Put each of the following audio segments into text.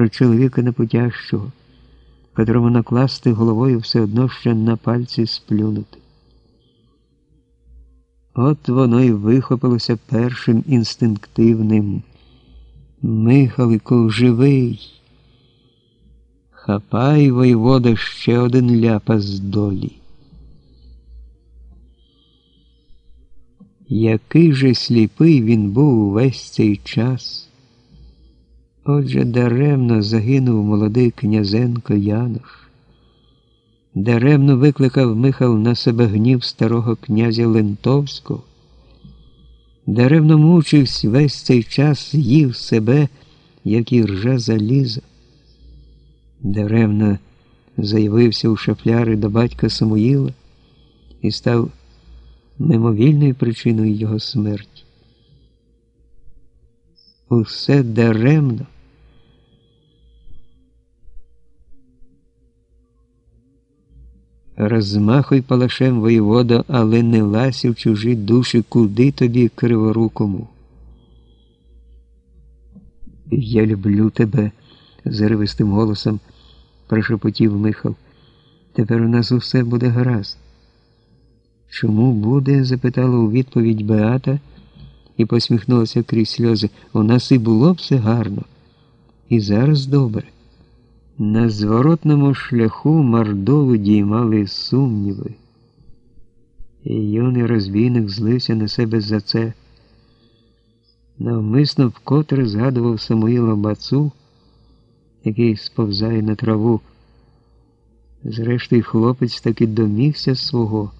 про чоловіка непутящого, котрому накласти головою все одно ще на пальці сплюнути. От воно й вихопилося першим інстинктивним. Михалику живий. Хапай воєвода ще один ляпас долі. Який же сліпий він був увесь цей час. Отже, даремно загинув молодий князенко Януш. Даремно викликав Михал на себе гнів старого князя Лентовського. Даремно мучився весь цей час їв себе, як і ржа заліза. Даремно заявився у шафляри до батька Самуїла і став мимовільною причиною його смерті. Усе даремно. Розмахуй палашем воєвода, але не ласі в чужі душі, куди тобі криворукому. Я люблю тебе, заривистим голосом прошепотів Михал. Тепер у нас усе буде гаразд. Чому буде? запитала у відповідь Беата і посміхнулася крізь сльози. У нас і було все гарно. І зараз добре. На зворотному шляху мордову діймали сумніви. І юний розбійник злився на себе за це. Навмисно вкотре згадував Самуїла Бацу, який сповзає на траву. Зрештою, хлопець таки домігся свого,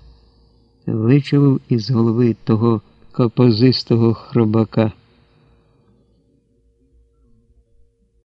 вичавив із голови того капозистого хробака.